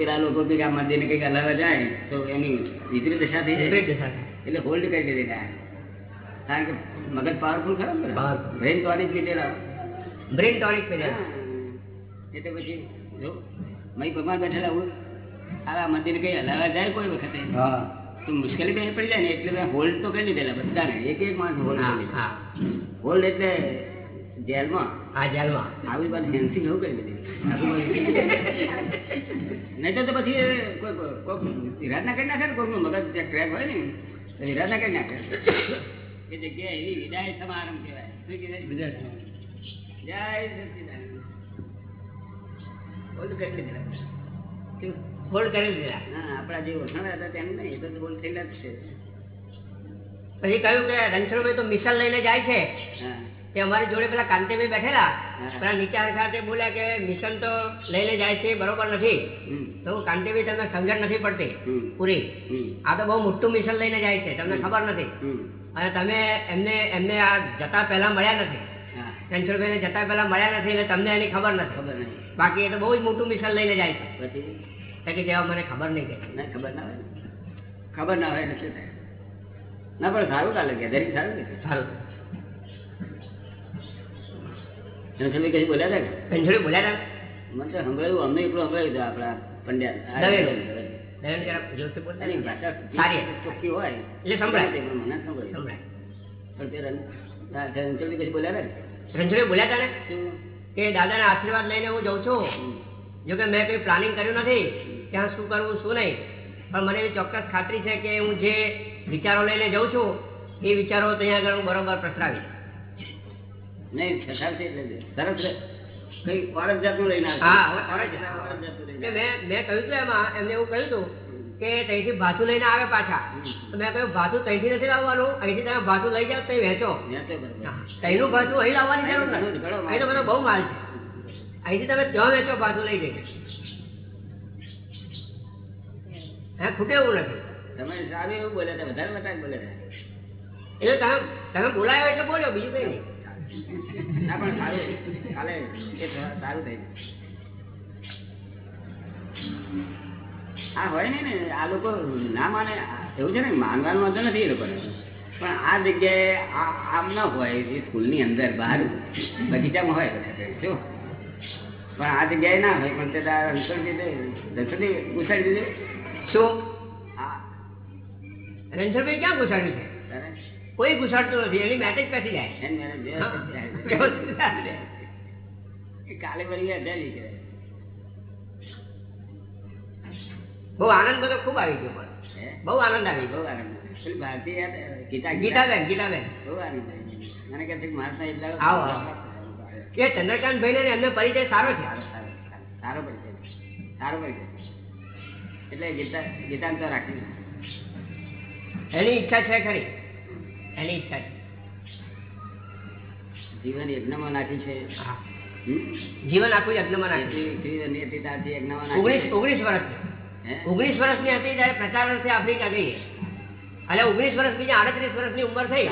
પેલા લોકો કંઈક આ મંદિરને કંઈક હલાવવા જાય તો એની વિપરીત દશા થઈ જાય. એટલે હોલ્ડ કરી દીધેલા કારણ કે મગજ પાવરફુલ ખરો ને બ્રેન ટોનિક પીધેલા બ્રેન ટોનિક પી એટલે પછી જો મય ભગવાન બેઠેલા હું આ મંદિર કઈ હલાવવા જાય કોઈ વખતે. હા. તો મુશ્કેલી બે પડી જાય ને એટલે મેં હોલ્ડ તો કરી લીધેલા બધાને. એક એક માણસ હોલ્ડ હોલ્ડ એટલે જેલમાં આ જેલમાં. આવી બાદ હેન્સિંગ એવું કરી દીધી. નહીં તો પછી વિરાટના કરી નાખે ને કોઈનું મગજ જે હોય ને વિરાટના કરી નાખે. એ જગ્યાએ એવી વિદાય સમારંભ કહેવાય. શું કહેવાય? વિદ્યાર્થી જય સચ્ચિદાનંદ કરી લીધેલા શું? કરી દીધા. હા આપણા જે ઓળખાણ હતા તેમ નહીં એ તો હોલ્ડ થયેલા જ છે. પછી કહ્યું કે રણછોડભાઈ તો મિસાલ લઈને જાય છે. હા. તે અમારી જોડે પેલા કાંતિભાઈ બેઠેલા. પેલા નીચા સાથે બોલ્યા કે મિશન તો લઈ લઈ જાય છે બરોબર નથી. તો કાંતિભાઈ તમને સમજણ નથી પડતી. પૂરી. આ તો બહુ મોટું મિશન લઈને જાય છે તમને ખબર નથી. અને તમે એમને એમને આ જતા પહેલા મળ્યા નથી. રણછોડભાઈને જતા પહેલા મળ્યા નથી એટલે તમને એની ખબર નથી. ખબર નહીં. બાકી એ તો બહુ જ મોટું મિશન લઈને જાય છે. પછી? કે જેવા મને ખબર નહીં કે. ખબર ના હોય ખબર ના હોય એટલે શું થાય? ના પણ સારું ચાલે કે દરેક સારું કે સારું. રણછોડભાઈ કઈ બોલ્યા હતા કે? રણછોડી બોલ્યા મને તો સંભળાયું અમને એકલું સંભળાયું હતું આપણા પંડ્યા. હતા ને. ભાષા ચોખ્ખી હોય. એટલે સંભળાય. મને સંભળાયું. પણ તે રણછોડભાઈ બોલ્યા હતા કે રણછોડી બોલ્યા હતા ને? કે દાદાના આશીર્વાદ લઈને હું જઉં છું. જો કે મેં કંઈ પ્લાનિંગ કર્યું નથી. ત્યાં શું કરવું શું નહીં. પણ મને એવી ચોક્કસ ખાતરી છે કે હું જે વિચારો લઈને જઉં છું એ વિચારો ત્યાં આગળ હું બરોબર પ્રસરાવીશ. નહીં સરસ એટલે સરસ કઈ લઈને જાત. મેં મેં કહ્યું હતું એમાં એમને એવું કહ્યું હતું કે ત્યાંથી ભાથું લઈને આવે પાછા. તો મેં કહ્યું ભાથું ત્યાંથી નથી લાવવાનું? અહીંથી તમે ભાતું લઈ જાઓ ત્યાં વેચો વેચો બરોબર. અહીં લાવવાની જરૂર ઘણું નથી. અહીં તો બધો બહુ માલ છે. અહીંથી તમે ત્યાં વેચો ભાથું લઈ જઈને. હે ખૂટે એવું નથી. તમે સારું એવું બોલે વધારે વધારે બોલે એટલે તમે તમે બોલાયો એટલે બોલ્યો બીજું કઈ નહીં. ના પણ સારું કાલે એ સારું થઈ આ હોય ને ને આ લોકો ના માને એવું છે ને માનવાનું વાંધો નથી એ લોકોને. પણ આ જગ્યાએ આમ ના હોય એ સ્કૂલની અંદર બહાર બગીચામાં હોય શું પણ આ જગ્યાએ ના હોય પણ તે તારા રણછોડ દીધે રણછોડી ઘુસાડી દીધે. શું? રણછોડભાઈ ક્યાં ઘુસાડ્યું છે? કોઈ ઘુસાડતું નથી એની મેટેજ જ. વ્યવસ્થિત જાય. કાલે વળી બહુ આનંદ બધો ખૂબ આવી ગયો પણ. બહુ આનંદ આવી બહુ આનંદ પેલી ગીતા ગીતાબેન. ગીતાબેન બહુ આનંદ મને કહે છે ત્યાં એટલા આવો. કે ચંદ્રકાંત ભાઈ ને એમનો પરિચય સારો છે. સારો પરિચય. સારો પરિચય. એટલે ગીતા ગીતા તો રાખી એની ઈચ્છા છે ખરી. ઈચ્છા જીવન યજ્ઞમાં નાખી છે. જીવન આખું યજ્ઞમાં નાખ્યું ઓગણીસ ઓગણીસ વર્ષ. ઓગણીસ વર્ષની હતી ત્યારે પ્રચાર અર્થે આફ્રિકા ગઈ. એટલે ઓગણીસ વર્ષ બીજા આડત્રીસ વર્ષની ઉંમર થઈ.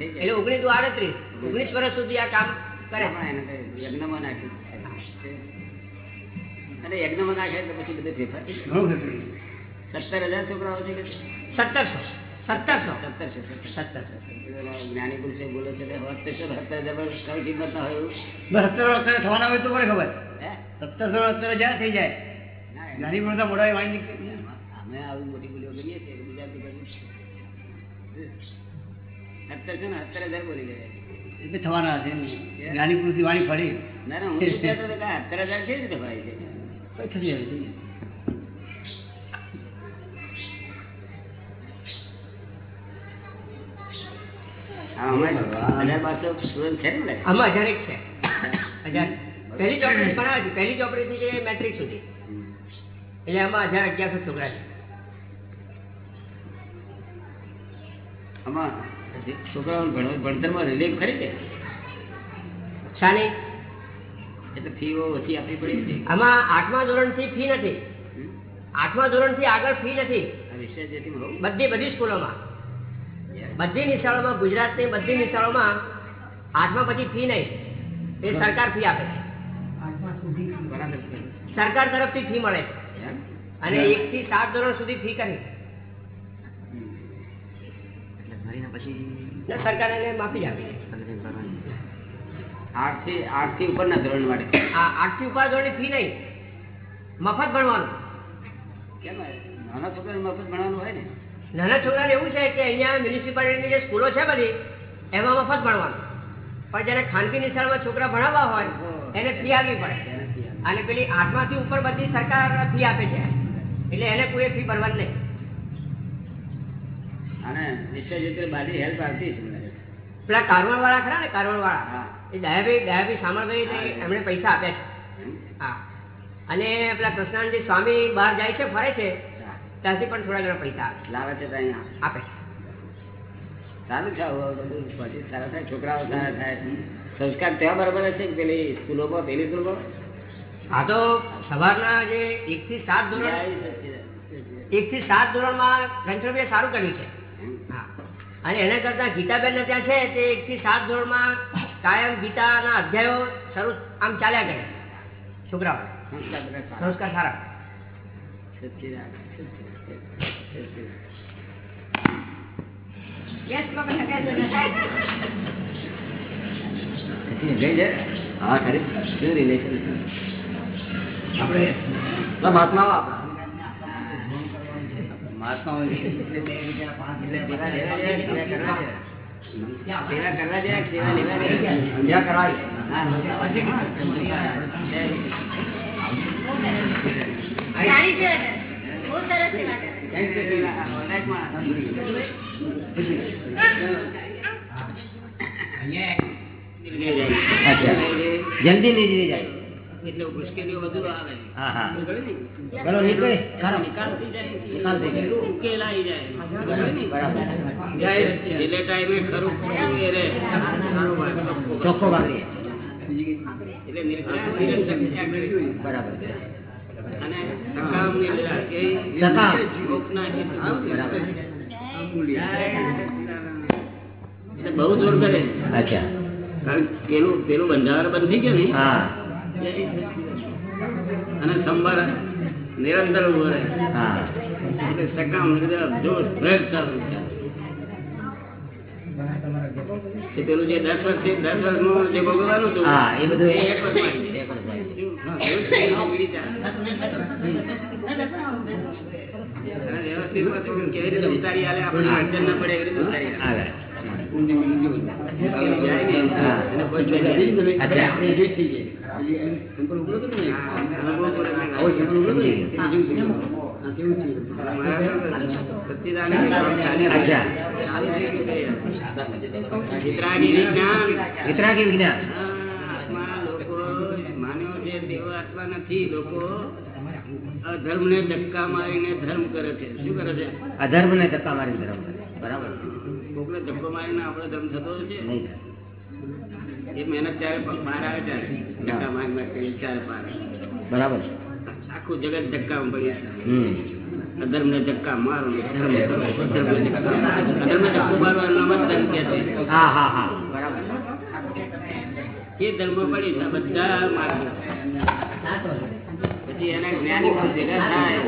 એટલે ઓગણીસ આડત્રીસ. ઓગણીસ વર્ષ સુધી આ કામ કરે. પણ એને તો યજ્ઞમાં નાખ્યું. અને યજ્ઞમાં નાખે તો પછી બધું ફેરફાર સત્તર હજાર છોકરાઓ છે કે સત્તરસો. સત્તરસો. સત્તરસો સત્તરસો. જ્ઞાની પુરુષે બોલે છે કે સત્તર કઈ કિંમત ના હોય? એવું? અત્યારે થવાના હોય તો મને ખબર? સત્તરસો અત્યારે જ્યાં થઈ જાય. જ્ઞાની પણ મોડા વાણી નીકળી. અમે આવી મોટી બોલીઓ કરીએ છીએ બી કરીએ. સત્તરસો ને સત્તર હજાર બોલી ગયા એટલે થવાના છે જ્ઞાની પુરુષની વાણી ફરી. ના હું સત્તર હજાર કેવી રીતે છે? કઈ થતી આમાં હજાર એક છે. હજાર. પહેલી ચોપડી છે. પહેલી ચોપડીથી જે મેટ્રિક સુધી. એટલે આમાં હજાર અગિયારસો છોકરા છે. આમાં છોકરાઓને ભણ ભણતરમાં રિલીફ ખરી કે? શાની? એટલે ફીઓ ઓછી આપવી પડી આમાં આઠમા ધોરણથી ફી નથી? આઠમા ધોરણથી આગળ ફી નથી. બધી બધી સ્કૂલોમાં. બધી નિશાળોમાં ગુજરાતની બધી નિશાળોમાં આઠમા પછી ફી નહીં. એ સરકાર ફી આપે છે. સરકાર તરફથી ફી મળે છે. અને એક થી સાત ધોરણ સુધી ફી કરી. પછી સરકાર એને માફી આપી આઠથી આઠથી ઉપરના ધોરણ માટે આઠથી ઉપર ધોરણની ફી નહીં. મફત ભણવાનું. કેમ નાના છોકરાને મફત ભણવાનું હોય ને? નાના છોકરાને એવું છે કે અહીંયા મ્યુનિસિપાલિટીની જે સ્કૂલો છે બધી એમાં મફત ભણવાનું. પણ જ્યારે ખાનગી નિશાળમાં છોકરા ભણાવવા હોય એને ફી આપવી પડે. અને પેલી આઠમાંથી ઉપર બધી સરકાર ફી આપે છે. એટલે એને કોઈ ફી ભરવાની નહીં. અને વિશ્વજિત્ર બારી હેલ્પ આવતી પેલા કારવણ વાળા ખરા ને કારવણ વાળા એ દયાભાઈ દયાભાઈ સામળભાઈ એમણે પૈસા આપ્યા છે. હા. અને પેલા કૃષ્ણાનંદજી સ્વામી બહાર જાય છે ફરે છે. ત્યાંથી પણ થોડા ઘણા પૈસા આવે. લાવે છે આપે. સારું છે આવું આવું બધું પછી સારા થાય છોકરાઓ સારા થાય. સંસ્કાર ત્યાં બરાબર હશે પેલી સ્કૂલોમાં પેલી સ્કૂલોમાં? આ તો સવારના જે એક થી સાત ધોરણ એક થી સાત ધોરણમાં રણછોડભાઈએ સારું કર્યું છે. અને એના કરતાં ગીતાબેન ત્યાં છે તે એક થી સાત ધોરણમાં કાયમ ગીતાના અધ્યાયો શરૂ આમ ચાલ્યા કરે. છોકરાઓ સંસ્કાર સારા. સંસ્કાર સારા સચ્ચિદાનંદ, સચ્ચિદાનંદ, સચ્ચિદાનંદ. સચિન ગઈ છે હા ખરી શું રિલેશન આપણે મહાત્માઓ આપણા મહાત્માઓ એટલે બે વિચાર પાંચ એટલે એટલે સેવા લેવા જેવા, સેવા કરવા જેવા. સેવા કરવા જેવા, સેવા લેવા જેવા. સમજ્યા કરાય જલ્દી નીકળી જાય એટલે મુશ્કેલીઓ બધું આવે. હા હા. બરાબર નીકળે. ખરો. નિકાલ થઈ જાય. નિકાલ થઈ જાય. ઉકેલ આવી જાય. એટલે ટાઈમે ખરું. એ રહે. ચોખ્ખો વાગીએ એટલે. બરાબર. બહુ જોર કરે. અચ્છા. પેલું પેલું બંધારણ બંધ થઈ ગયું ને હા. અને સંભાર નિરંતર ઊભો રહે. હા. એટલે સકામ જોર જોશ ભેર ચાલુ છે. પેલું જે દસ વર્ષથી દસ વર્ષનું જે ભોગવવાનું હતું એ બધું એક વર્ષમાં કેવી રીતે ઉતારી આલે આપણને અડચણ ના પડે એવી રીતે ઉતારી આલે. આગળ જાય ને, હા. આત્મા નથી લોકો. અધર્મને ધક્કા મારીને ધર્મ કરે છે. શું કરે છે? અધર્મ ને ધક્કા મારીને ધર્મ કરે. બરાબર. કોકને ધક્કો મારીને આપણો ધર્મ થતો છે? એ મહેનત ત્યારે પાર આવે ત્યારે ધક્કા મારી મારી ત્યારે પાર બરાબર. આખું જગત ધક્કામાં પડી અધર્મ ને ધક્કા મારો ને ધર્મ ધક્કા મારો. અધર્મ ધક્કો મારવા નામ જ ધર્મ કહે છે. હા હા હા. બરાબર. એ ધર્મ પડી બધા માર્ગો પછી એને જ્ઞાની પણ ભેગા થાય.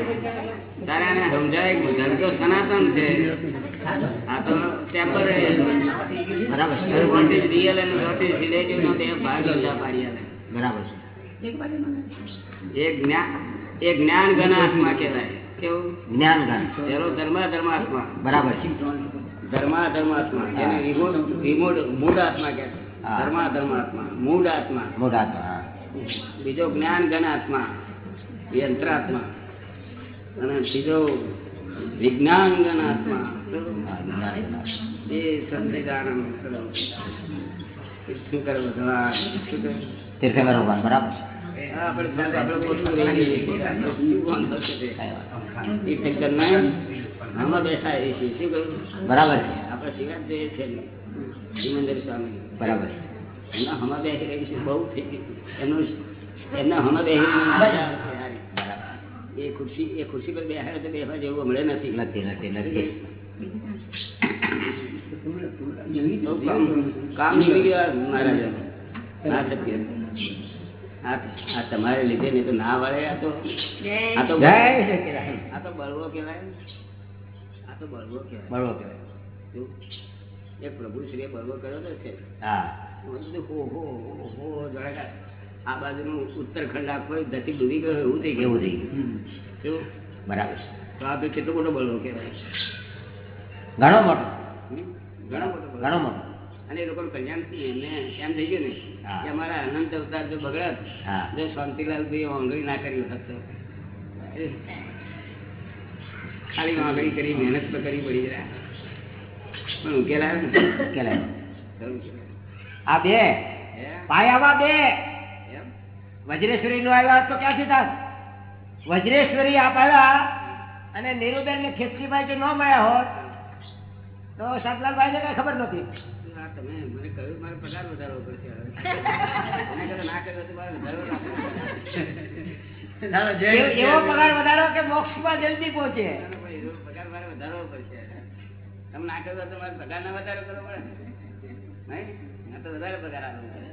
તારે એને સમજાય કે ધર્મ તો સનાતન છે. આ તો ટેમ્પરરી બરાબર વોટ ઇઝ રિયલ અને વોટ ઇઝ રિલેટિવ નો બે ભાગ જુદા પાડી આલે. બરાબર એ જ્ઞાન એ જ્ઞાન ઘન આત્મા કહેવાય. કેવું? જ્ઞાન ગાન પેલો ધર્મ ધર્માત્મા બરાબર છે. ધર્મા ધર્માત્મા એને વિમૂઢ મૂળ આત્મા કહે મૂળ આત્મા આત્મા બીજો જ્ઞાન ઘન આત્મા યંત્રાત્મા. અને બીજો વિજ્ઞાન ગણ આત્મા. એ ભગવાન શું? તીર્થંકર ભગવાન બરાબર? બરાબર છે. આપણે શિવાજ જોઈએ છે ને, ધીમેન્દ્ર સ્વામી બરાબર. એમના હમા બેસી રહી છે બહુ થઈ ગયું એમનું એમના હમા બેસી એ ખુરશી એ ખુરશી પર બેહાડે તો બેસવા જેવું હમણાં નથી. નથી નથી નથી. કામ નીકળી ગયા મહારાજા ના આ તમારે લીધે નહીં તો ના વળે. આ તો આ તો આ તો બળવો કહેવાય આ તો બળવો કહેવાય. બળવો કહેવાય. એક પ્રભુ શ્રી બરોબર કર્યો તો છે. આ બાજુનું ઉત્તરખંડ આખો ધરતી ડૂબી ગયો એવું થઈ ગયું. એવું થઈ ગયું. બરાબર તો આ કેટલો મોટો બળવો કહેવાય. ઘણો મોટો. ઘણો મોટો ઘણો મોટો. અને એ લોકોનું કલ્યાણ એમને એમ થઈ ગયું ને. કે અમારા અનંત અવતાર જો બગડત જો શાંતિલાલ ભાઈ આંગળી ના કરી હોત તો. ખાલી આંગળી કરી મહેનત તો કરી પડી જરા પણ. આ બે. હે? પાયામાં બે? વજ્રેશ્વરી નો આવ્યા તો ક્યાંથી થાત વજ્રેશ્વરી આપ અને નીરુબેન ને ખેતરીભાઈ જો ન મળ્યા હોત તો સતલાલભાઈ ને કઈ ખબર નહોતી. તમે મને કહ્યું મારે પગાર વધારવો પડશે એવો- પગાર વધારો કે મોક્ષમાં જલ્દી પહોંચે. પગાર મારે વધારવો પડશે. તમે ના કર્યો તો મારે પગાર ના વધારો કરવો પડે. નહીં? તો વધારે પગાર આપવો પડે.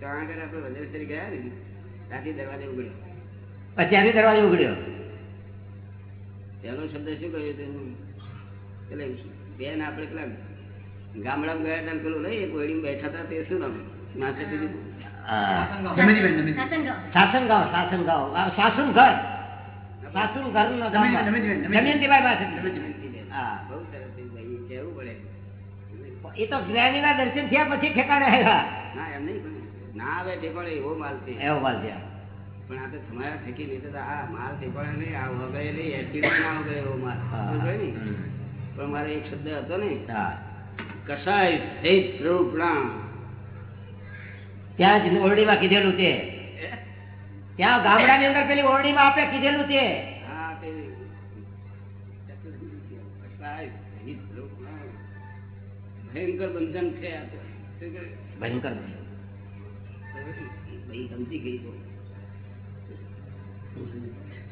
તો આગળ આપણે વજ્રેશ્વરી ગયા ને ત્યાંથી દરવાજે ઉગડ્યો પછી ત્યાંથી દરવાજો ઉઘડ્યો? પહેલો શબ્દ શું કહ્યું હતું એટલે બેન આપણે પેલા ગામડામાં ગયા હતા પેલું નહીં એક ઓયડીમાં બેઠા હતા તે શું નામ? માથે પીધું સાસન ગાવ સાસન ગાવ સાસન ઘર સાસુન ઘર નો દમયંતીભાઈ પાસે હા બહુ સરસ ભાઈ કહેવું પડે. એ તો જ્ઞાનીના દર્શન થયા પછી ઠેકાણે આવ્યા. ના એમ નહીં પણ ના આવે ઠેકાણે એવો માલ છે. એવો માલ છે. પણ આ તો તમારા ઠેકી નહીં તો આ માલ ઠેકાણે નહીં આ વગેરે નહીં એસિડ ના વગેરે એવો માલ ને? પણ મારે એક શબ્દ હતો ને કસાય સહિત પ્રરૂપણા ત્યાં જ ઓરડીમાં કીધેલું છે ત્યાં ગામડાની અંદર પેલી ઓરડીમાં આપે કીધેલું તે. ભયંકર બંધન છે આ તો. ભયંકર સમજી ગઈ તો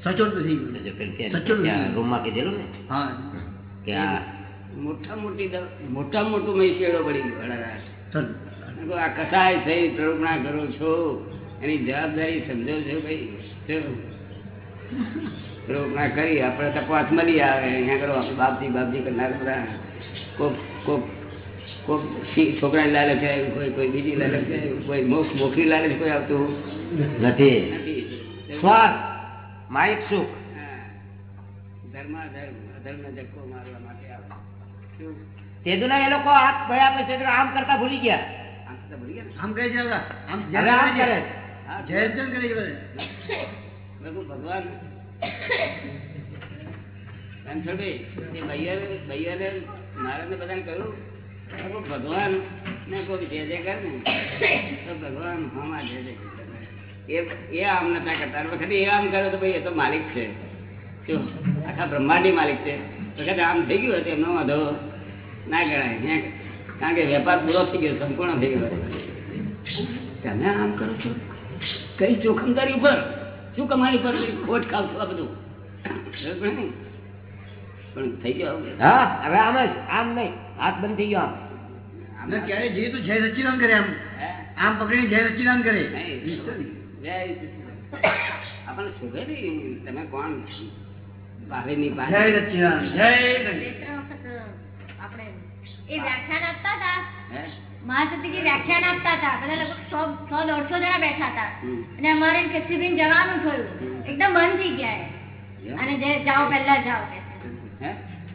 સચોટ નથી જો પેલું ત્યાં- સચ્ચું ત્યાં રૂમમાં કીધેલું ને? હા. કે આ મોટા મોટી મોટા મોટું મેં શેડો પડી ગયો અડાડાટ. ચલ. મેં કહ્યું, આ કસાય થઈ પ્રરૂપણા કરો છો. એની જવાબદારી સમજો છો ભાઈ. શું? કરી આપણે તપાસ મળી આવે. અહીંયા કરો આપણે બાપજી બાપજી કરનાર બધા. કોક કોક કોક સી- છોકરાની લાલચ છે કોઈ કોઈ બીજી લાલચ છે કોઈ મોક્ષ મોક્ષની લાલચ કોઈ આવતું નથી. નથી. સ્વાર્થ માયિક સુખ. હા. ધર્માધર્મ અધર્મ ધક્કો મારવા માટે આવે. શું તેદુના એ લોકો હાથ ભયા પછી તો આમ કરતા ભૂલી ગયા. આમ તો ભૂલી ગયા ને? આમ કરે છે દાદા આમ હવે આમ કરે છે. હા, જયચંદ કરે છે બધા. મેં કીધું, ભગવાન. રણછોડભાઈ, એ ભૈયાને ભૈયાને મહારાજને બધાને કહ્યું મેં કીધું, ભગવાન ને કોઈ જે જે કરે તો ભગવાન હમા જે જે એ એ આમ નતા કરતા. વખતે એ આમ કરે તો ભાઈ એ તો માલિક છે. શું? આખા બ્રહ્માંડી માલિક છે. વખતે આમ થઈ ગયું હતું એમનો વાંધો ના ગણાય. કારણ કે વેપાર પૂરો થઈ ગયો, સંપૂર્ણ થઈ ગયો. તમે આમ કરો છો? કઈ જોખમદારી ઉપર? શું કમાણી પર ખોટ ખાવ છો આ બધું? પણ થઈ ગયો હા, હવે આમ જ, આમ નહીં. હાથ બંધ થઈ ગયો આમ. ના ક્યારે જઈએ તો જય સચ્ચિદાન કરે આમ. આમ પકડીને જય સચ્ચિદાન કરે. નહીં. જય સચ્ચિદાનંદ. આપણને શોભે નહીં. તમે કોણ? ભાવેની જય પાસે જય બે ત્રણ વખત આપણે એ વ્યાખ્યાન આપતા હતા. મહાસતીજી વ્યાખ્યાન આપતા હતા. બધા લગભગ સો સો દોઢસો જણા બેઠા હતા. અને અમારે કેસરીબેન જવાનું થયું. એકદમ બંધ થઈ ગયા? અને જે જાઓ પહેલા જાઓ. કે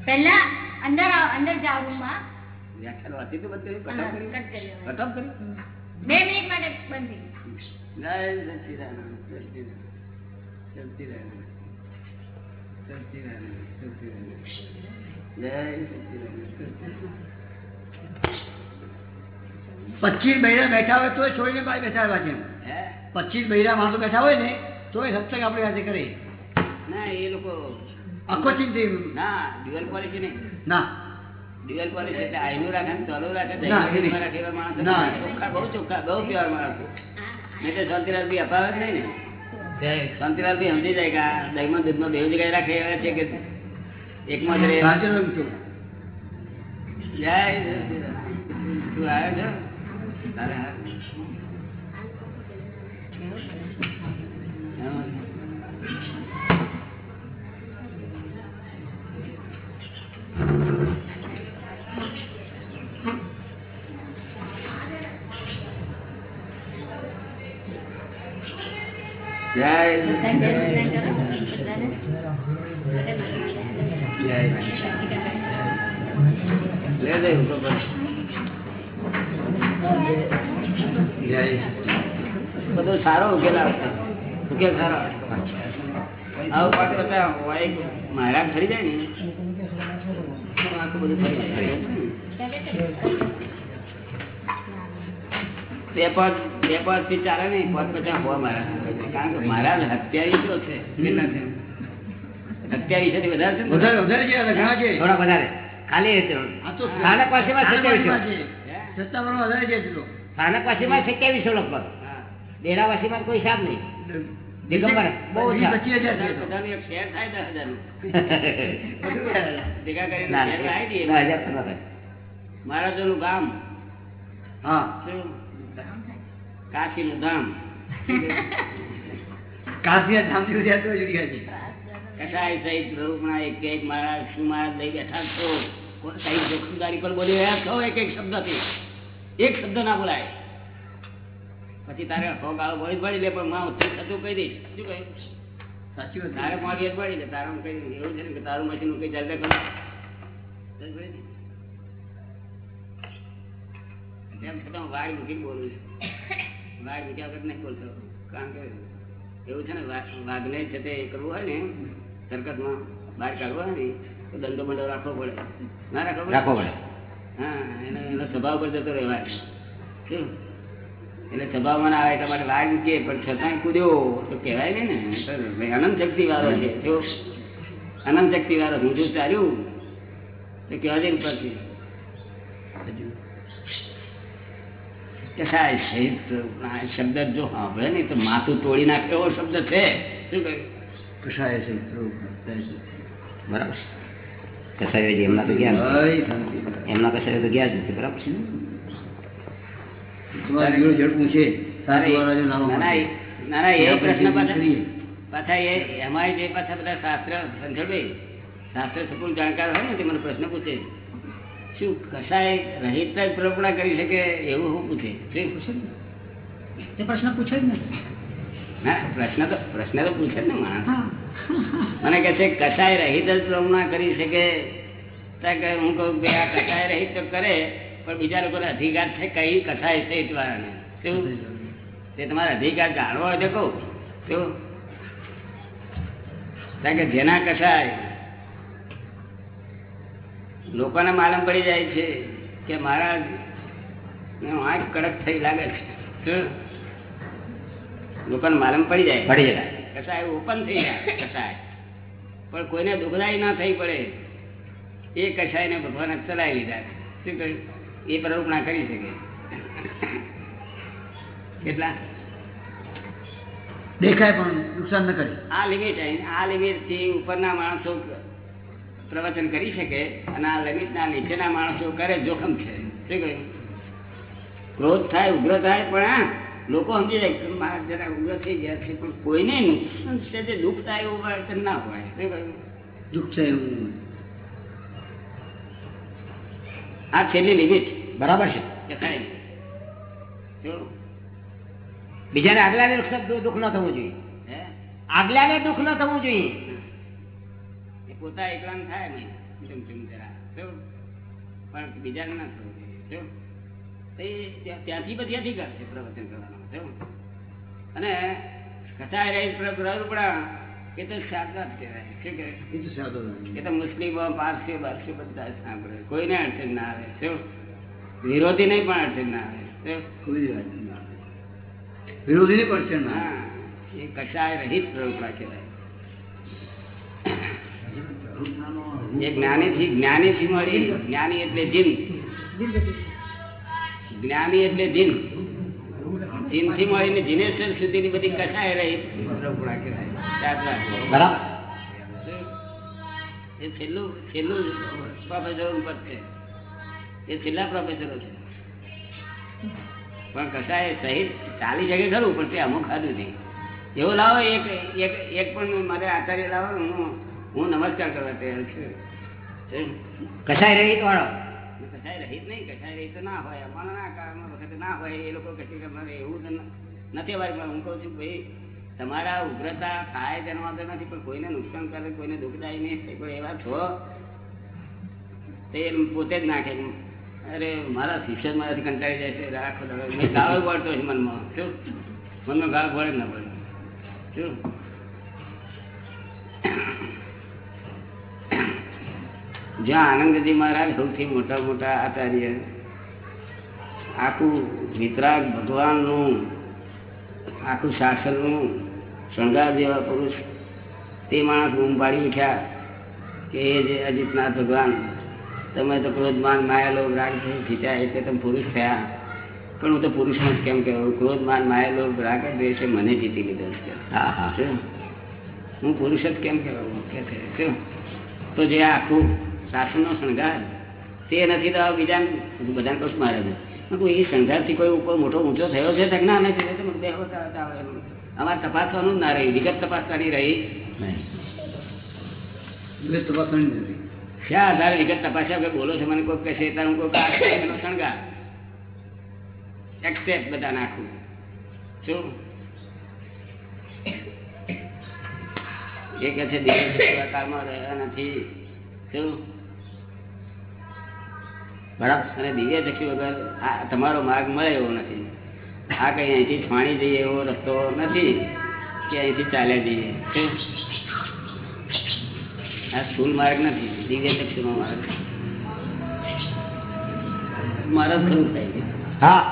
પહેલા અંદર આવો અંદર જાઓ રૂમમાં. વ્યાખ્યાન વાંચી તો બંધ કટઅપ કટ કર્યું કર્યું. બે મિનિટ માટે બંધ થઈ ગયું. જય સચ્ચિદાનંદ સચ્ચિદાનંદ સચ્ચિદાનંદ સચ્ચિદાનંદ સચ્ચિદાનંદ જય સચ્ચિદાનંદ પચીસ બૈરા બેઠા હોય તોય છોડીને બહાર બેસાડવા છે પચીસ બૈરા માણસો બેઠા હોય ને તોય સત્સંગ આપણી સાથે કરે ના એ લોકો આખો ચિંતી ના ડ્યુઅલ ક્વોલિટી નહીં. ના. ડ્યુઅલ પોલિસી એટલે આઈનું રાખે ને ચાલુ રાખે ના, એ નહીં. દહીંમાં રાખે એવા માણસો ના. ચોખ્ખા બહુ ચોખ્ખા બહુ પ્યોર માણસો નહીં તો શાંતિલાલ બી અપાવે જ નહીં ને. શાંતિલાલ બી સમજી જાય કે આ દહીંમાં દૂધમાં બે જગ્યાએ રાખે એવા છે કે એકમાં જ રહે. તો. જય તું આવ્યો છો? તારે. જય સારો ઉકેલ આવશે ઉકેલ સારો આવું પાછું બધા હોય મહારાજ ફરી જાય ને. આખું બધું ફરી જાય. બે પાંચ બે પાંચથી ચાલે નહીં પાંચ પચાસ હોવા મારા કારણ કે મહારાજ હત્યાવીસો છે કેટલા છે. હત્યાવીસો થી વધારે છે વધારે વધારે છે ઘણા છે. થોડા વધારે. ખાલી આ તો સ્થાનક સત્યાવીસો સત્તાવન વધારે છે એટલો. સ્થાનક વાસીમાં સત્યાવીસો લગભગ. હા. ડેરાવાસીમાં કોઈ હિસાબ નહીં. દિગંબર બહુ ઓછા. શેર થાય દસ ભેગા કરીને હજાર. મહારાજોનું ગામ. હા. શું? કાશીનું ધામ. કાશી ધામ તો કસાય સહિત એક એક શું લઈ બેઠા છો? જોખમદારી પર બોલી રહ્યા છો? એક એક શબ્દથી. એક શબ્દ ના બોલાય. પછી તારે હો ગાળો બોલી પડી લે પણ માં ઉત્તર થતું કહી દઈશ શું કહ્યું. સાચી વાત તારે મારી પડી લે તારું કઈ એવું છે કે તારું મશીન કઈ ચાલતે કરું? તેમ છતાં હું મૂકીને બોલું છું. વાળ વિચાર વગર નહીં બોલતો કારણ કે એવું છે ને વાઘ વાઘને છે તે કરવું હોય ને સરકતમાં બહાર કાઢવા હોય ને તો દંડો મંડળ રાખવો પડે. ના રાખવો પડે? રાખવો પડે. હા એનો એનો સ્વભાવ પર જતો રહેવાય શું? એટલે સ્વભાવમાં ના આવે માટે વાઘ કે પણ છતાંય કૂદ્યો તો કહેવાય ને ભાઈ અનંત શક્તિ વાળો છે. જો અનંત શક્તિ વાળો હું જો ચાલ્યું તો કહેવા દે ઉપરથી. કસાય સહિત આ શબ્દ જો સાંભળે ને તો માથું તોડી નાખે એવો શબ્દ છે. શું કહ્યું કસાય કસાય છે. બરાબર કસાઈજી એમના તો ગયા એમના કસાઈ તો ગયા જ નથી બરાબર છે શાસ્ત્ર સંજળભાઈ શાસ્ત્ર સંપૂર્ણ જાણકાર હોય ને તે મને પ્રશ્ન પૂછે. શું કશાય રહિત જ પ્રપણા કરી શકે એવું હું પૂછે? શું? ને. પ્રશ્ન પૂછે જ ને. ના પ્રશ્ન તો પ્રશ્ન તો પૂછે ને માણસ. મને કહે છે કસાય રહિત જ પ્રપણા કરી શકે? હું કહું કે આ કસાય રહિત તો કરે પણ બીજા લોકોને અધિકાર છે કઈ કસાય છે વાળાને શું? તે તમારા અધિકાર જાણવો હોય તો કહું. શું? કારણ કે જેના કસાય લોકોને માલમ પડી જાય છે કે મારા આંખ કડક થઈ લાગે છે. લોકોને માલમ પડી જાય. પડી જાય. કસાય ઓપન થઈ જાય કસાય. પણ કોઈને દુઃખદાય ના થઈ પડે એ કસાયને ભગવાને ચલાવી લીધા શું કહ્યું? એ પ્રરૂપણા કરી શકે. કેટલા? દેખાય પણ નુકસાન ન કરે. આ લિમિટ આ લિમિટથી ઉપરના માણસો પ્રવચન કરી શકે અને આ લિમિટ ના નીચેના માણસો કરે જોખમ છે. શું કહ્યું? ક્રોધ થાય ઉગ્ર થાય પણ હા લોકો સમજી જાય મારા જરા ઉગ્ર થઈ ગયા છે પણ કોઈને નુકસાન છે તે દુઃખ થાય એવું વર્તન ના હોય. શું કહ્યું? દુઃખ થાય એવું આ છેલ્લી લિમિટ બરાબર છે. કે થાય જો. બીજાને આગલાને દુઃખ ન થવું જોઈએ. હે? આગલાને દુઃખ ન થવું જોઈએ. પોતા એકલાને થાય નહીં ચમ ચમ જરા શું પણ બીજાને ના થવું જોઈએ તો ત્યાંથી ત્યાંથી કરશે પ્રવચન કરવાનું શું અને કસાય રહી પ્રવૃપણા એ તો જ કહેવાય શું કહેવાય? એ તો સાદો એ તો મુસ્લિમો પારસીઓ બારસીઓ બધા સાંભળે. કોઈને અડચણ ના આવે શું વિરોધી નહીં પણ અડચણ ના આવે કોઈ અડચણ ના આવે. વિરોધીને પણ અડચણ ના હા એ કસાય રહિત પ્રવૃત્તિ કહેવાય. એ જ્ઞાનીથી જ્ઞાનીથી મળી, જ્ઞાની એટલે જીન. જ્ઞાની એટલે જીન. જીનથી મળીને જીનેશ્વર સુધીની બધી બરાબર. એ છેલ્લું છેલ્લું પદ છે. એ છેલ્લા પ્રોફેસરો છે. પણ કસાય સહિત ચાલી શકે ખરું, પણ તે અમુક ખાધું નહીં એવું લાવો, એક એક પણ મારે આચાર્ય લાવો, હું હું નમસ્કાર કરવા તૈયાર છું. કસાય રહીત વાળો? કસાય રહીત નહીં કસાય રહીત ના હોય. પણ ના કારણે વખતે ના હોય. એ લોકો કશી કે એવું નથી ભાઈ પણ હું કહું છું ભાઈ તમારા ઉગ્રતા થાય તેનો વાંધો નથી પણ કોઈને નુકસાન કરે કોઈને દુઃખદાયી નહીં. થાય કોઈ એવા છો? તે પોતે જ નાખે. અરે મારા જ મારાથી કંટાળી જાય છે. રાખો દાડો. મેં ગાળો પડતો છે મનમાં. શું? મનમાં ગાળો પડે ના પડે. શું? જ્યાં આનંદજી મહારાજ સૌથી મોટા મોટા આચાર્ય આખું વિતરાગ ભગવાનનું આખું શાસનનું શણગાર જેવા પુરુષ તે માણસ બૂમ પાડી ઉઠ્યા કે એ જે અજીતનાથ ભગવાન તમે તો ક્રોધમાન માયાલો રાગ ખીચ્યા એટલે તમે પુરુષ થયા. પણ હું તો પુરુષમાં જ કેમ કહેવાય? ક્રોધમાન માયાલો રાગ દ્વેષે મને જીતી લીધો છે. હા હા? હું પુરુષ જ કેમ કહેવાય? કે? તો જે આખું શાસનનો શણગાર. તે નથી તો બીજા બધાને કશું મારે કહું એ શણગારથી કોઈ ઉપર મોટો ઊંચો થયો છે ના નથી તો. અમારે તપાસવાનું જ ના રહી વિગત તપાસવાની રહી. નહીં. તપાસવાની નથી. શા આધારે વિગત તપાસ્યા બોલો છો મને કોઈ કહેશે તારું કોઈ એનો શણગાર. એક્સેપ્ટ બધા નાખું શું? એ કહે છે દેહ કાળમાં રહ્યા નથી. શું? બરાબર? અને દિવ્ય ચક્ષુ વગર આ તમારો માર્ગ મળે એવો નથી. આ કઈ અહીંથી છાણી જઈએ એવો રસ્તો નથી કે અહીંથી ચાલ્યા જઈએ. આ સ્થૂલ માર્ગ નથી દિવ્ય ચક્ષુનો માર્ગ. મારો થાય હા.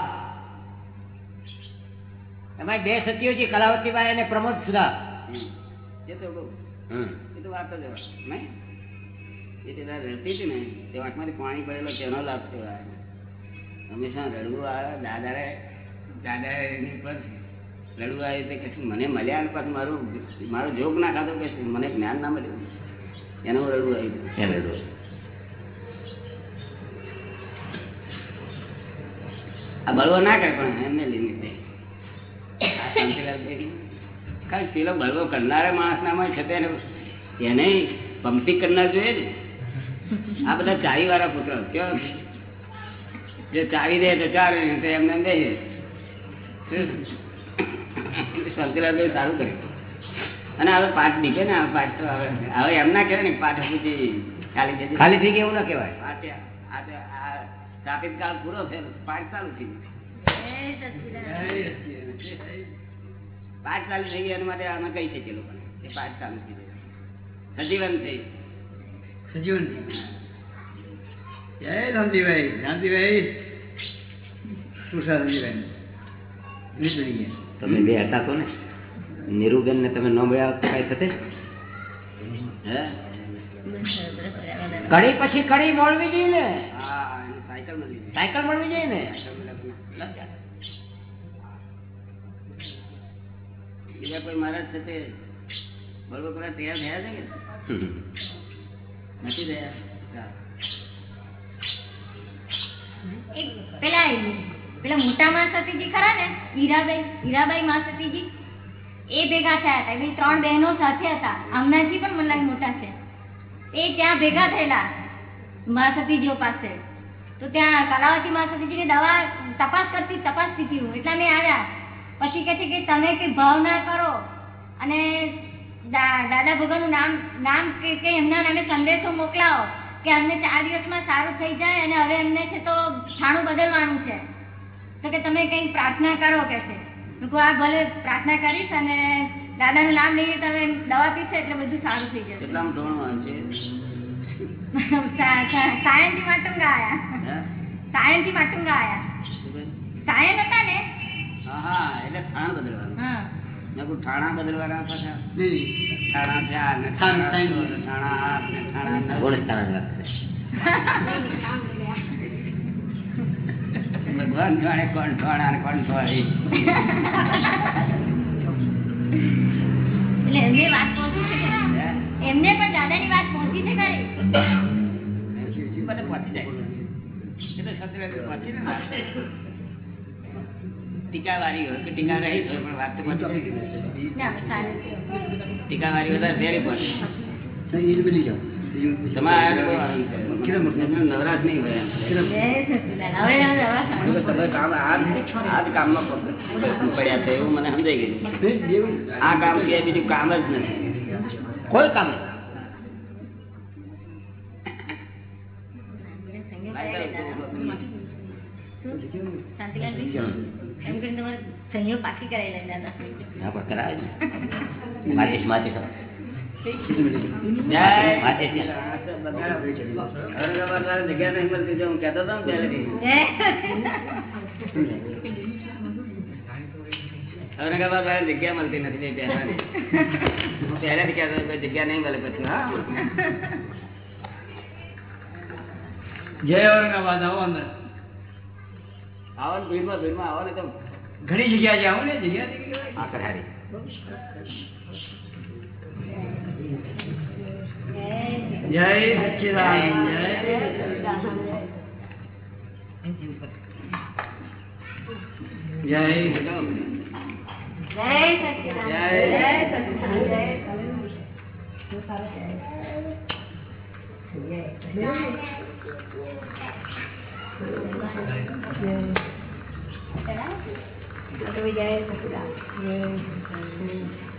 એમાં બે સતીઓ છે કલાવતીબાઈ અને પ્રમોદ સુધા એ તો. એ તો વાત જ નહીં? એ તે રડતી હતી ને તે આંખમાંથી પાણી પડેલો તેનો લાભ થયો આ. હંમેશા રડવું આવે? દાદાએ દાદાએ એની પર રડવું આવે તે કશું મને મળ્યા ને પાછું મારું મારો જોગ ના ખાતો કે મને જ્ઞાન ના મળ્યું. એનું રડવું. આવ્યું. આ બળવો ના કરે પણ એમને ભાઈ, ખાલી પેલો બળવો કરનારા માણસ નામાં છે તેને એને પંક્તિ કરનાર જોઈએ ને આ બધા ચાવી વાળા પુત્ર. કેવા? જે ચાવી દે તો ચાલે તો એમને દે શંકરાચાર્ય સારું કર્યું અને હવે પાઠ નીકળે ને પાઠ તો હવે હવે એમ ના કહેવાય ને પાઠ સુધી ખાલી થઈ ખાલી થઈ ગયા એવું ના કહેવાય? સ્થાપિત કાળ પૂરો થયો પાઠ ચાલુ થઈ ગયું. પાઠ ચાલુ થઈ ગયા એના માટે અમે કહી શકીએ લોકોને? એ પાઠ ચાલુ થઈ ગયો. સજીવન થઈ સજીવન જય શાંતિભાઈ શાંતિભાઈ શું શાંતિભાઈ નીકળી ગયા તમે બે હતા તો ને નિરુબેન ને તમે ન મળ્યા કઈ થતે? કડી પછી કડી મળવી જોઈએ ને હા એને સાયકલ મળી સાયકલ મળવી જોઈએ ને. બીજા કોઈ મહારાજ છે તે બરોબર તૈયાર થયા છે કે? નથી થયા હા. એક પેલા પેલા મોટા માસતીજી ખરા ને હીરાબાઈ હીરાબાઈ માસતીજી એ ભેગા થયા હતા. એમની ત્રણ બહેનો સાથે હતા. આમનાથી પણ મને મોટા છે. એ ત્યાં ભેગા થયેલા માસતીજીઓ પાસે. તો ત્યાં કલાવતી માસતીજીની દવા તપાસ કરતી તપાસતી હતી હું. એટલા મેં આવ્યા. પછી કહે છે કે તમે કંઈ ભાવ ના કરો. અને દાદા ભગવાનનું નામ નામ કે એમના નામે સંદેશો મોકલાવો. કે અમને ચાર દિવસમાં સારું થઈ જાય અને હવે એમને છે તો છાણું બદલવાનું છે. તો કે તમે કંઈક પ્રાર્થના કરો કે છે. આ ભલે પ્રાર્થના કરીશ અને દાદાનું નામ લઈએ તમે દવા પીશે એટલે બધું સારું થઈ જશે. કેટલામાં ધોરણો છે? સાયનથી માટુંગા આયા? સાયનથી માટુંગા આયા. સાયન હતા ને? હા હા એટલે થાણ બદલવાનું. હા. ઠાણા બદલવાના પાછા. ઠાણા ચાર ને થાણ, ઠાણા થાણ. છ ને ઠાણા આઠ ને ઠાણા નવ. ગુણ સ્થાન રાખશે ભગવાન જાણે કોણ ઠાણા ને કોણ ઠોળી. એમને વાત પહોંચી છે એમને પણ દાદાની વાત પહોંચી છે ખરી પહોંચી જાય તો સત્યનારાયણ પહોંચી ને વાત. ટીકાવાળી હોય કે ટીકા રહી હોય પણ વાત તો પતી જાય. ટીકાવાળી વધારે ફેરી પડે કામ જ- નથી કોઈ કામ નહીં. સંયોગ કરાવી પાકી કરાવી લે દાદા કરાવે ને. માચીસ, માચીસ. જગ્યા નહીં મળતી જો હું કહેતો હતો ને પહેલેથી. જય સચિદાન ઔરંગાબાદ વાળા જગ્યા મળતી નથી બે પહેરવાની. હું પહેલેથી કહેતો હતો કે જગ્યા નહીં મળે પછી હા જય ઔરંગાબાદ આવો અંદર આવો ને ભીડમાં ભીડમાં આવો ને તો ઘણી જગ્યા છે આવો ને જગ્યા છે કે આ કરારી જય સચિદાન જય જય જય જય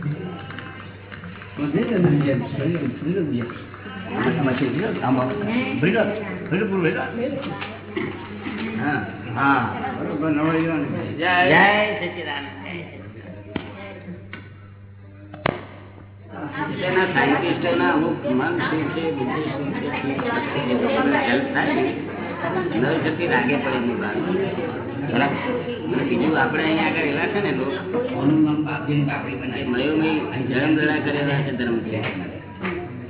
જય સાયન્ટિસ્ટોના અમુક શું છે છે હેલ્પ થાય બીજું આપણે અહીંયા આગળ એવા છે ને મયોમય દડા કરેલા છે ધર્મ છે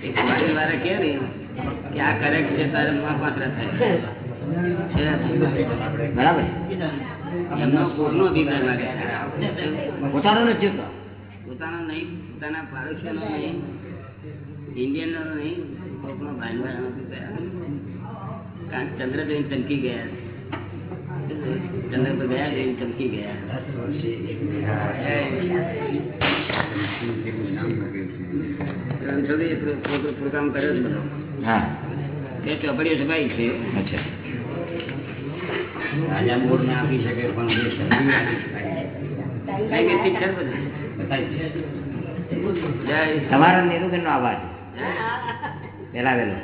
એ વાળા કહે ને કે આ કરેક્ટ છે તારે પાછળ થાય છે. બરાબર? એમનો કોકનો અભિપ્રાય લાગે છે? પોતાનો નથી જોતો? પોતાનો નહીં પોતાના પાડોશીનો નહીં ઇન્ડિયનનો નહીં કોકનો ભાઈનો કારણ કે ચંદ્ર જોઈને ચમકી ગયા ચંદ્ર પર ગયા જોઈને ચમકી ગયા પ્રોગ્રામ કર્યો છે બધો હા એ ચોપડીઓ છપાઈ છે અચ્છા રાજા ના આપી શકે પણ જે બતાવી દે. જય તમારો નો આભાર પેલા વેલો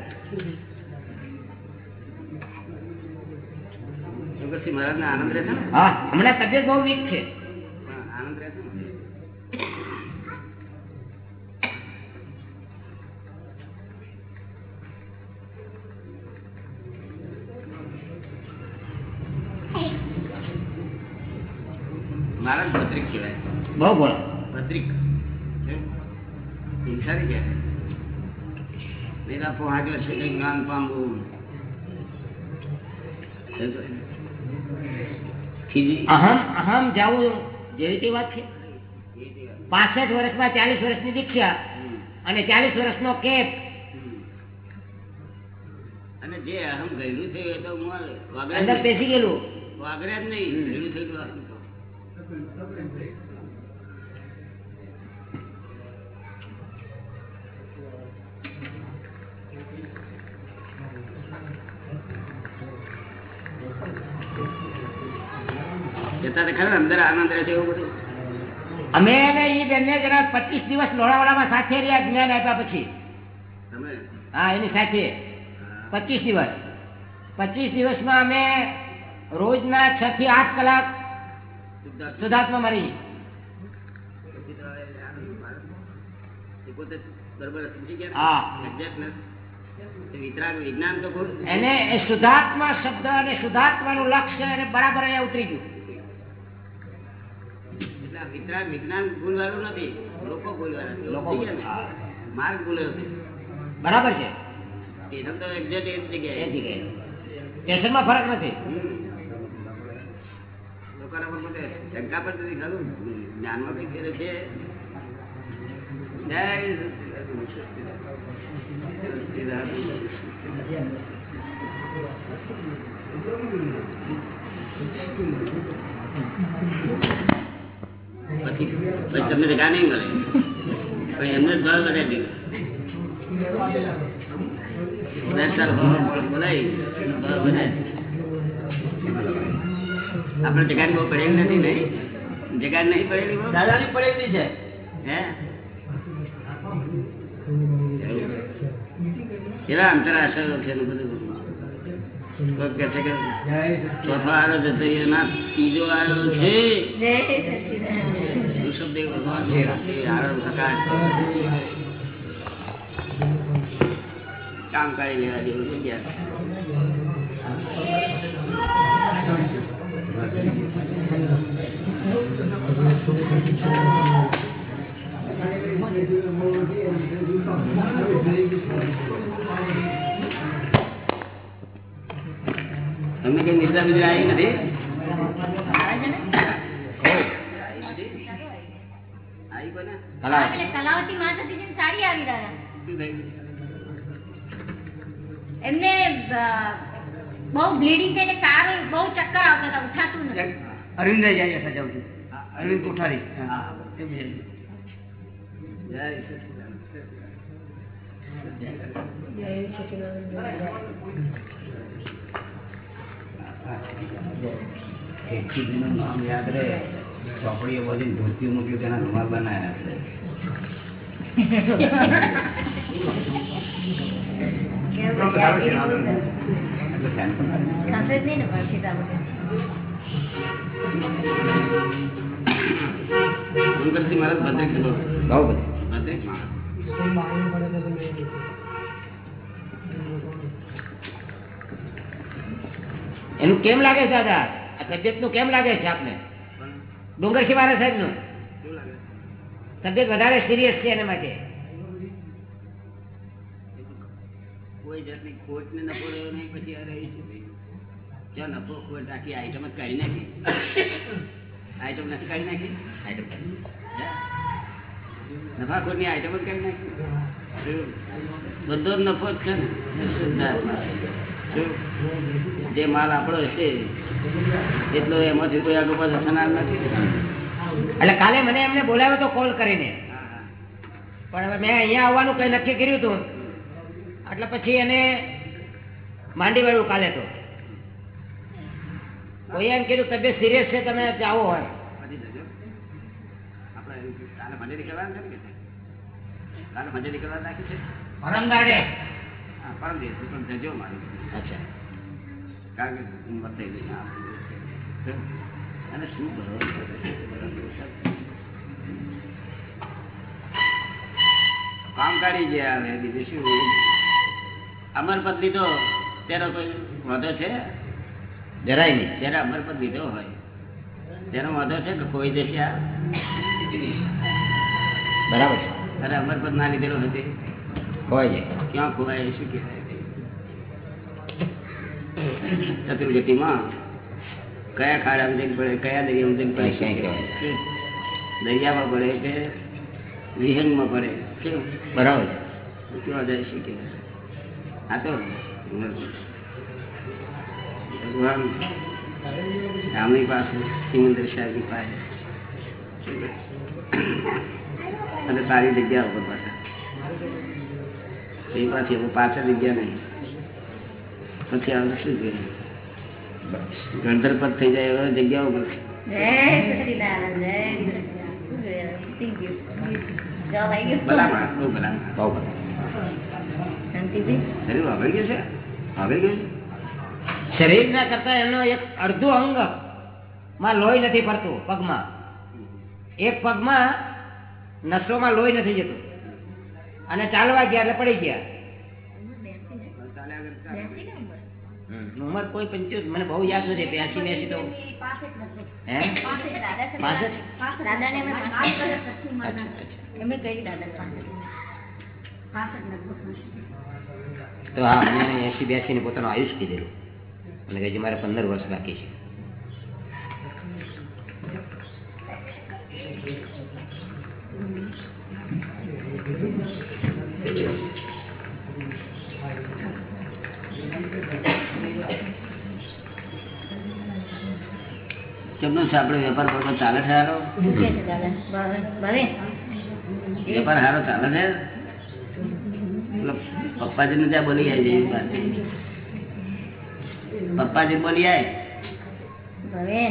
આનંદ રહેશે ને? હા હમણાં તબિયત બહુ વીક છે. આનંદ રહેશે ને? મારા ભદ્રિક કહેવાય. બહુ બોલો ભદ્રિક. હિંસારી કહેવાય નહીં વર્ષે કંઈક જ્ઞાન પામવું. અહમ. અહમ જાવું જેવી તે વાત છે. પાસઠ વર્ષમાં ચાલીસ વર્ષની દીક્ષા અને ચાલીસ વર્ષનો કેપ. અને જે અહમ ગયેલું છે એ તો અંદર બેસી ગયેલું. વાગરે જ નહીં. ગયેલું થયેલું જતા ખરે અંદર આનંદ રહે છે એવું બધું. અમે એ બેનને જરા પચીસ દિવસ લોણાવાડામાં સાથે રહ્યા જ્ઞાન આપ્યા પછી. તમે? હા એની સાથે. પચીસ દિવસ. પચીસ દિવસમાં અમે રોજના છ થી આઠ કલાક શુદ્ધાત્મા. મારી. એને એ શુદ્ધાત્મા શબ્દ અને શુદ્ધાત્માનું લક્ષ્ય એને બરાબર અહીંયા ઉતરી ગયું. એટલે વિજ્ઞાન ભૂલવાળું નથી લોકો? માર્ગ ભૂલ્યો છે. બરાબર છે? સ્ટેશન તો એક્ઝેક્ટ એ જગ્યાએ. સ્ટેશનમાં ફરક નથી. લોકોના પર પોતે શંકા પર નથી ખરું જ્ઞાનમાં કઈ ફેર છે. પછી પછી તમને જગા નહીં મળે પણ એમને જ ભાવ કરે વધારી આપણે જગાની બહુ પડેલી નથી નહીં જગા નહીં પડેલી દાદાની પડેલી છે. હે? એવા અંતરાશયો છે બધું? કોઈક છે કે ચોથો આવ્યો છે તો એના ત્રીજો આવ્યો છે જય સચ્ચિદાનંદ ઋષભદેવ ભગવાન છે એ આનંદ પ્રકાશ કામ કરી લેવા જેવું જગ્યા તમને કઈ નિદ્રા બિદ્રા આવી નથી કલાવતી. મા સતીજીને સાડી આવી દાદા. એમને બહુ બ્લીડિંગ થઈને કાર બહુ ચક્કર આવતા હતા ઉઠાતું નથી. અરવિંદ જાય સજાવું છું. અરવિંદ. કોઠારી. હા. જય સચિદાનંદ. નામ યાદ રહે. ચોપડીઓ બધી ધોતી મૂક્યું તેના રૂમાલ બનાવ્યા છે. મહારાજ બહુ. બધી. એનું કેમ લાગે છે દાદા? આ તબિયતનું કેમ લાગે છે આપને? પણ ડુંગરસિંહ મારા સાહેબનું? તબિયત વધારે સિરિયસ છે એના માટે. કોઈ જાતની ખોટ ને નફો રહ્યો નહીં પછી આ રહી છે ભાઈ. નફો ખોટ આખી આઈટમ જ કાઢી નાખી. આઈટમ નથી કાઢી નાખી? આઈટમ નફા નફા ખોટની આઈટમ જ કાઢી નાખી? બધો નફો જ છે ને? જે માલ આપણો હશે એટલો એમાંથી કોઈ આગળ પાછળ થનાર નથી. એટલે કાલે મને એમને બોલાવ્યો તો કોલ કરીને. પણ હવે મેં અહીંયા આવવાનું કઈ નક્કી કર્યું હતું એટલે પછી એને માંડી વાળ્યું કાલે તો. કોઈ એમ કીધું તબિયત સિરિયસ છે તમે આવો હોય પરમ દિવસે પણ જજો મારી. અચ્છા. કારણ કે ઉંમર થઈ ગઈ આ અને શું કરો કામ કાઢી ગયા હવે બીજું શું? અમરપદ લીધો તેનો કોઈ વાંધો છે? જરાય નહીં. જ્યારે અમરપદ લીધો હોય તેનો વાંધો છે કે કોઈ દેશે આ? બરાબર છે. અને અમરપદ ના લીધેલો તે? હોય છે. ક્યાં ખોવાય શું કહેવાય? ચતુર્ગતિમાં કયા ખાડા જઈને પડે કયા દરિયા જઈને પડે દરિયામાં પડે કે વિહંગમાં પડે કેવું બરાબર. કેવા જાય છે કે આ તો ભગવાન રામની પાસે સિમંદર શાહની પાસે. અને સારી જગ્યા ઉપર પાછા. એ પાછી હવે પાછળ જગ્યા નહીં. પછી આવે શું જોઈએ ગણધર પદ થઈ જાય એવા જગ્યાઓ શાંતિથી? શરીર શરીરના કરતા એનો એક અડધું અંગમાં લોહી નથી ફરતું પગમાં. એક પગમાં નસોમાં લોહી નથી જતું. અને ચાલવા ગયા એટલે પડી ગયા. ઉંમર કોઈ પંચોત મને બહુ યાદ નથી બ્યાસી બ્યાસી તો હે? કહી તો હા મને એસી બ્યાસી ને પોતાનું આયુષ કીધેલું. મને કે છે મારે પંદર વર્ષ બાકી છે. કેમનું છે? આપણે વેપાર બરોબર ચાલે છે હારો? મૂકે છે દાદા ભાવે ભાવે? વેપાર હારો ચાલે છે? પેલો પપ્પાજીને ત્યાં બોલી આવી જેવી વાત પપ્પાજી બોલી આય. ભાવે?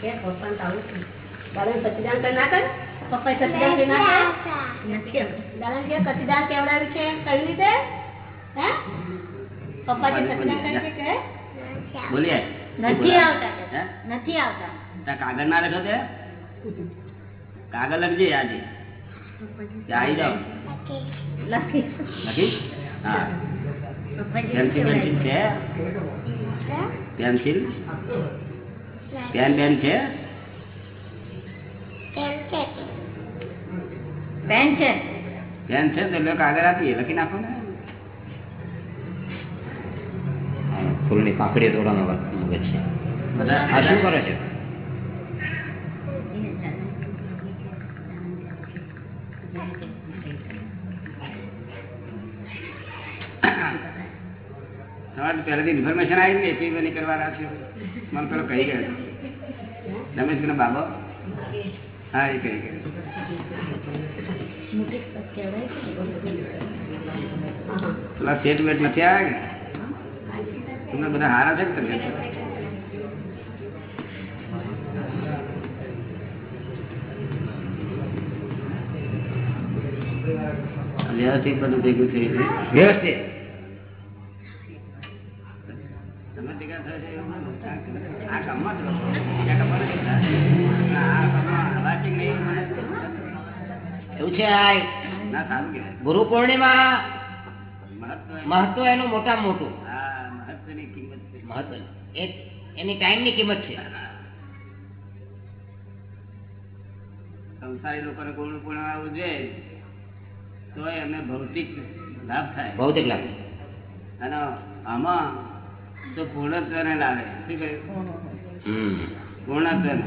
કે પપ્પાને તાળું છે. દાદાને સતીદાન કરી ના કરે? પપ્પાએ સતીદાન કરી ના કરે? નથી આવતું. દાદાને કે સતીદાન કેવડાવ્યું છે? કરી લીધે હે? પપ્પા જે સતીદાન કરી છે કે બોલી આય નથી આવતા. હે? દાદા. નથી આવતા. ત્યાં કાગળ ના લખો તે. કાગળ લખજે આજે કે આવી જાઓ. લખી. લખી? હા. પપ્પાજી પેન્સિલ પેન્સિલ છે? પેન્સિલ પેન પેન છે? પેન છે. પેન છે. તો લો કાગળ આપીએ લખી નાખો ને. ફૂલની પાંખડીઓ તોડવાનો મગજ છે. આ શું કરે છે? પહેલાથી ઇન્ફોર્મેશન આવી ને પી બની કરવા રાખ્યો. મને પેલો કહી ગયો. રમેશભાઈનો બાબો? હા એ કહી ગયો. પેલા સેટ વેટ નથી આવ્યા કે? તમને બધા હારા છે તબિયત વ્યવસ્થિત બધું ભેગું થઈ છે. વ્યવસ્થિત. તમે ભેગા આ કામમાં જ એવું છે ગુરુ પૂર્ણિમા મહત્વ એનું મોટા મોટું. કિંમત છે મહત્વ એની ટાઈમની કિંમત છે. સંસારી લોકોને ગુરુ પૂર્ણિમા ઉજવે તો એમને ભૌતિક લાભ થાય. ભૌતિક લાભ. અને આમાં તો પૂર્ણત્વને લાવે. શું કહ્યું? પૂર્ણત્વને.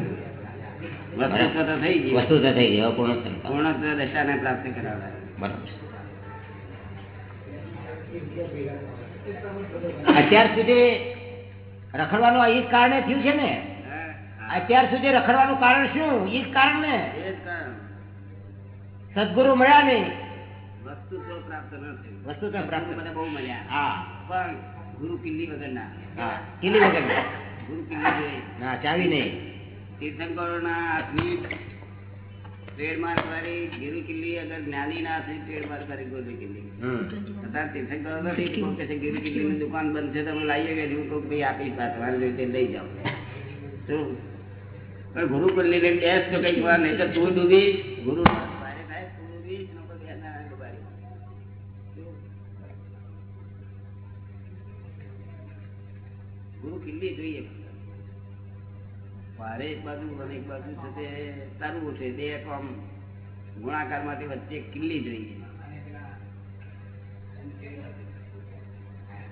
વસ્તુત્વ તો થઈ ગયું. વસ્તુત્વ થઈ ગયું પૂર્ણત્વ પૂર્ણત્વ દશાને પ્રાપ્ત કરાવે. બરાબર. અત્યાર સુધી રખડવાનું આ ઈ જ કારણે થયું છે ને? અત્યાર સુધી રખડવાનું કારણ શું? એ જ કારણ. ને એ સદગુરુ મળ્યા નહીં. તો પ્રાપ્ત ન થયું તો પ્રાપ્ત. મને બહુ મળ્યા. હા. પણ ગુરુ કિલ્લી વગરના. હા. કિલ્લી વગર ગુરુ કિલ્લી ના ચાવી નહીં. તીર્થંકરોના હાથની ટ્રેડમાર્ક વાળી ગુરુ કિલ્લી અગર જ્ઞાનીના હાથની ટ્રેડમાર્ક વાળી ગુરુ કિલ્લી હમ અત્યારે તીર્થંકરો નથી કોક કહે છે ગુરુ કિલ્લીની દુકાન બંધ છે તમે લાવીએ કે હું કોક ભાઈ આપીશ બા તમારે જોઈએ તે લઈ જાઓ શું પણ ગુરુ કિલ્લીને બેસ તો કંઈક વાર નહીં તો તું ડૂબીશ ગુરુ ભારે થાય તું ડૂબીશ લોકો બેસના ડૂબાડી શું? ગુરુ કિલ્લી જોઈએ ભારે એક બાજુ અને એક બાજુ છે તે તરવું છે. બે આમ ગુણાકારમાંથી વચ્ચે કિલ્લી જોઈએ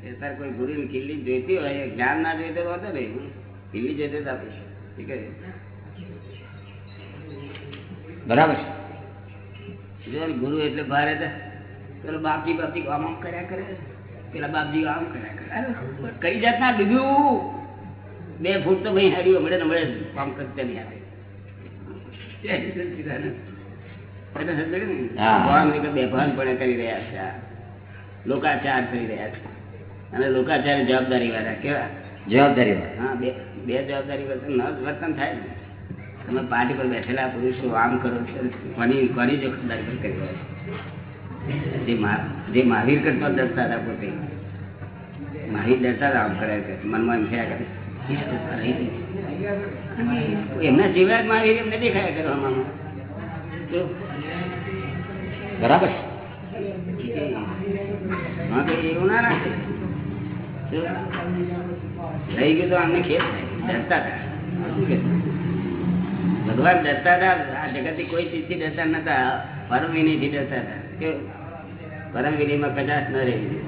એ તાર કોઈ ગુરુની કિલ્લી જોઈતી હોય જ્ઞાન ના જોઈતો તો નહીં કિલ્લી જોઈતો જ આપીશ ઠીક છે? બરાબર છે? જો ગુરુ એટલે ભારે પેલો બાપજી બાપજી આમ આમ કર્યા કરે પેલા બાપજી આમ કર્યા કરે કઈ જાતના ડૂબ્યું? બે ફૂટ તો ભાઈ હારી મળે ને મળે કામ કરતા નહીં આવે. એટલે સમજાયું ને? હા. ભાન વગર બેભાનપણે કરી રહ્યા છે લોકાચાર કરી રહ્યા છે. અને લોકાચાર જવાબદારી વાળા કેવા? જવાબદારી હા બે બે જવાબદારી વર્તન ન વર્તન થાય ને. તમે પાર્ટી પર બેઠેલા પુરુષો આમ કરો છો. કોની કોની જોખમદારી પર કરી રહ્યા છો? જે મહા જે મહાવીર કરતો ડરતા હતા પોતે. મહાવીર ડરતા આમ કરે મનમાં એમ થયા કરે. એમના જીવરાજ મહાવીર એમને દેખાયા કરવામાં બરાબર. એવું ના રાખે. રહી ગયું તો અમને ખેત ડરતા હતા ભગવાન ડરતા હતા આ જગતની કોઈ ચીજથી ડરતા નતા પરમવીની થી ડરતા હતા કે પરમવીની માં કદાચ ન રહી.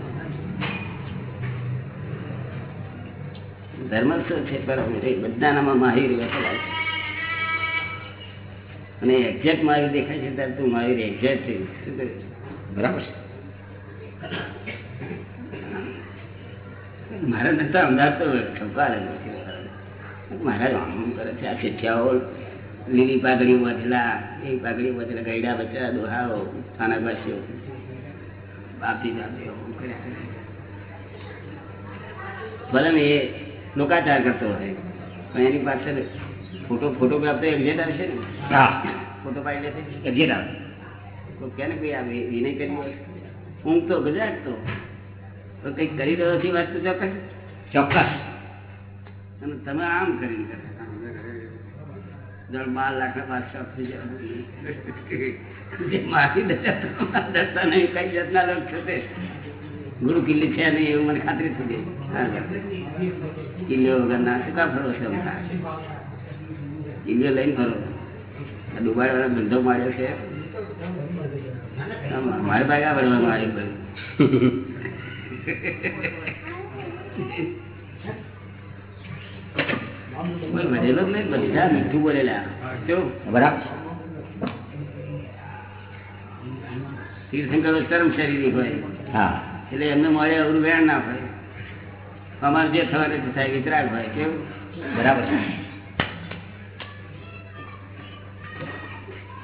ધર્મ શું છે? બધાનામાં મહાવીર છે અને એક્ઝેક્ટ મહાવીર દેખાય છે ત્યારે તું મહાવીર એક્ઝેક્ટ છે. શું કરે બરાબર છે. મારા નતા અમદાવાદ તો ઠપકા રહેલો છે મહારાજ આમ કરે છે. આ શિક્ષાઓ લીલી પાઘડી વધેલા એ પાઘડી વધેલા ગયડા બચા દોહાઓ સ્થાનકવાસીઓ બાપી કરે. ભલે એ લોકાચાર કરતો હોય. પણ એની પાછળ ફોટો ફોટોગ્રાફ તો એક્ઝેટ આવશે ને? હા. ફોટો પાડી લેશે એક્ઝેટ આવે. તો કે ને ભાઈ આ વિનય કરી ઊંઘ તો ગુજરાત તો. કંઈક કરી રહ્યો છે વાત તો ચોક્કસ? ચોક્કસ. અને તમે આમ કરીને કરે બાર લાખના બાદશાહ થઈ જાય જે મારી દશા દશા નહીં કઈ જાતના લોક છે તે? ગુરુ કિલ્લી છે નહીં એવું મને ખાતરી થઈ ગઈ. કિલ્લીઓ વગરના શું કામ ફરો છો કિલ્લીઓ લઈને ફરો. આ દુબાઈ ધંધો માર્યો છે. મારે ભાઈ આ ભરવાનું આવ્યું બધું. વધેલો જ નહીં બધા મીઠું બોલેલા. બરાબર તીર્થંકરો ચરમ શરીરી હોય. હા. એટલે એમને મળે અવરું વેણ ના ભાઈ અમારે જે થવાનું તે થાય વિતરાગ ભાઈ કેવું? બરાબર.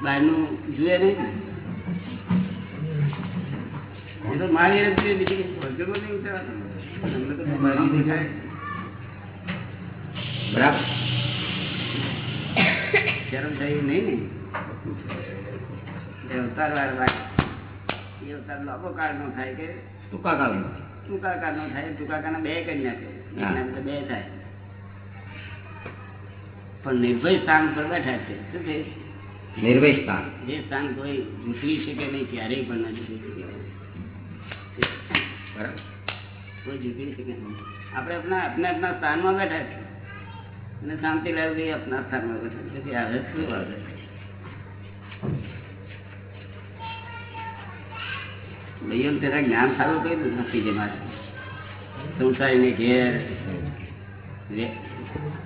બહારનું જુએ નહીં? તો મારી એને છે, બીજી ભરજમાં નહીં ઉતરવાનું. બરાબર. શરમ થઈ નહીં ને? અવતાર વાર વાત એ અવતાર લાંબો કાળ નો થાય કે ટૂંકા કાળનો. ટૂંકા કાળ નો થાય ટૂંકા કાળ બે કરી નાખે. બે થાય. પણ નિર્ભય સ્થાન પર બેઠા છે. શું છે? નિર્ભય સ્થાન. જે સ્થાન કોઈ જૂટવી શકે નહીં ક્યારેય પણ નથી બરાબર. કોઈ જૂટવી શકે નહીં. આપણે આપણા આપના આપના સ્થાનમાં બેઠા છે અને શાંતિ લાવી આપણા સ્થાનમાં બેઠા છે આવે શું આવે? ભાઈઓ તેના જ્ઞાન સારું કઈ નથી છે મારે. સંસારીને ઘેર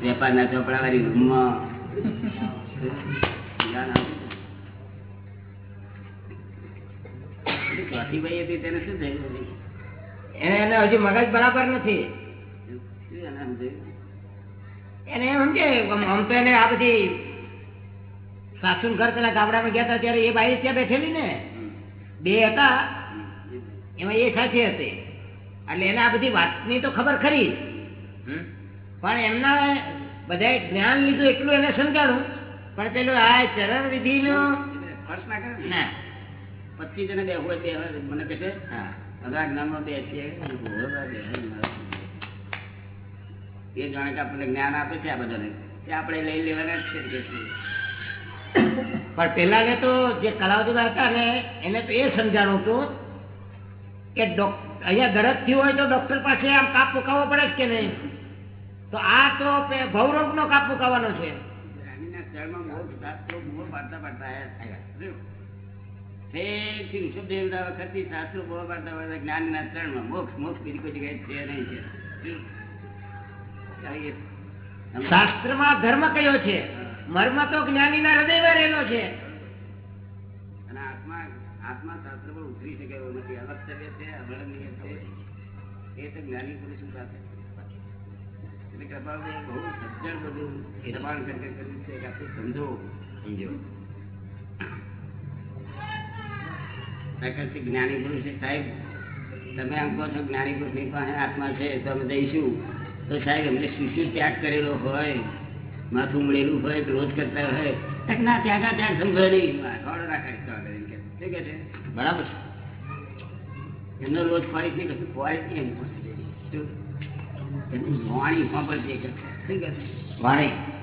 વેપારના ચોપડાવાળી રૂમમાં. જ્ઞાન આપ્યું. ચોથી ભાઈ હતી તેને શું થયું? એને એને હજી મગજ બરાબર નથી. એને એમ સમજે આમ તો એને આ બધી સાસુ ઘર પેલા ગામડામાં ગયા હતા ત્યારે એ બાઈ ત્યાં બેઠેલી ને. બે હતા. એમાં એ સાથે હતી એટલે એને આ બધી વાતની તો ખબર ખરી. પણ એમના બધા જ્ઞાન લીધું એટલું એને સમજાણું પણ પેલું આ ચરણ વિધિ નો ખર્ચ ના કરે ને? ના. પચીસ જણે બે હોય બે હોય મને કહે છે હા. હવે જ્ઞાનમાં બે છે. એ જાણે કે આપણને જ્ઞાન આપે છે આ બધાને. તે આપણે લઈ લેવાના જ છે પણ પેલા પેલાને તો જે કલાવતી હતા ને એને તો એ સમજાણું હતું કે અહીંયા દરદ થયું હોય તો ડોક્ટર પાસે આમ કાપ મુકાવવો પડે કે નહીં? તો આ તો ભવરોગ નો કાપ મુકાવવાનો છે. જ્ઞાનીના ચરણમાં મોક્ષ શાસ્ત્રો શાસ્ત્રમાં ધર્મ કયો છે? મર્મ તો જ્ઞાનીના હૃદયમાં રહેલો છે. આત્મા શાસ્ત્ર પણ ઉતરી શકે એવો નથી. અવક્તવ્ય છે અવર્ણનીય છે. એ તો જ્ઞાની પુરુષ પાસે એટલે કૃપાળુએ બહુ સજ્જડ બધું દબાણ કરીને કરી કર્યું છે કે આખું સમજો સમજો. પ્રકૃતિ જ્ઞાની પુરુષ સાહેબ, તમે આમ કહો છો જ્ઞાની પુરુષની પાસે આત્મા છે તો અમે દઈશું. તો સાહેબ, એમને શું શું ત્યાગ કરેલો હોય, માથું મળેલું હોય, ક્રોધ કરતા હોય ના ત્યાગા ત્યાગ સમજો નહીં. રાખે. શું કે છે? બરાબર એમનો રોજ ખોરીશ નહીં કશું ખોરીશ નહીં એમ. છે? વાણી.